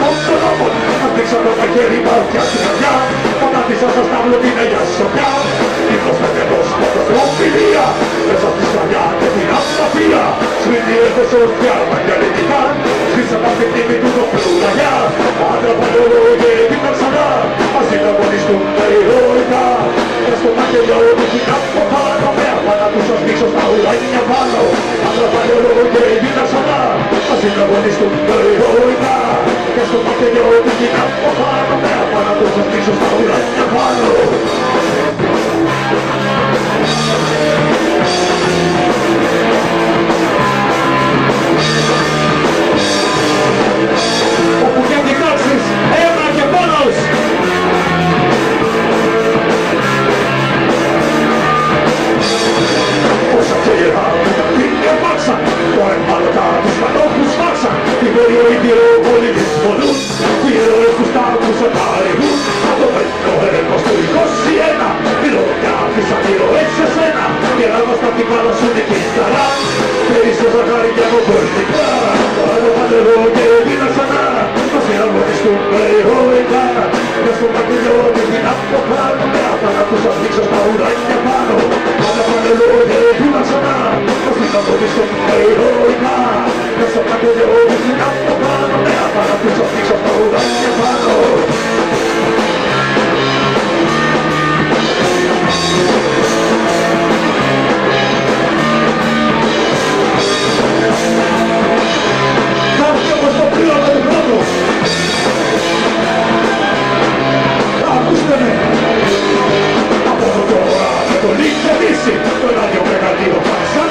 μόνο τον νόμο Αν χέρι στην καρδιά Πατάτησα στα στάβλο την αγιά σοπιά Ήχος πεθερός μόνος στη και την αστραφία Σμήνει έχω τα του το πλουναγιά Άντρα παλαιό και έπιτα ξανά Ας δυναμονιστούν τα ηρωικά Μες στο μαχαιριό τους στα πάνω Άντρα και Ας τα ηρωικά όλοι δυσμονούν, οι ήρωες τους τάγκους οτάριγουν. Από το πέντο έρευος του 21, η λόγια της αντιρωές σε σένα. Και να μας τα τυπάλα σου δική σταρά, και είσαι ζαχάρι και από πολιτικά. Τώρα το παντερό και έγινα ξανά, μαζί αγωνιστούμε ηρωικά. Και dice Radio Negativo